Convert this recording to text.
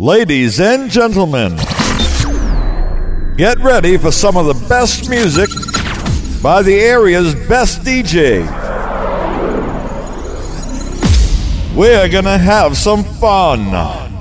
Ladies and gentlemen, get ready for some of the best music by the area's best DJ. We're gonna have some fun.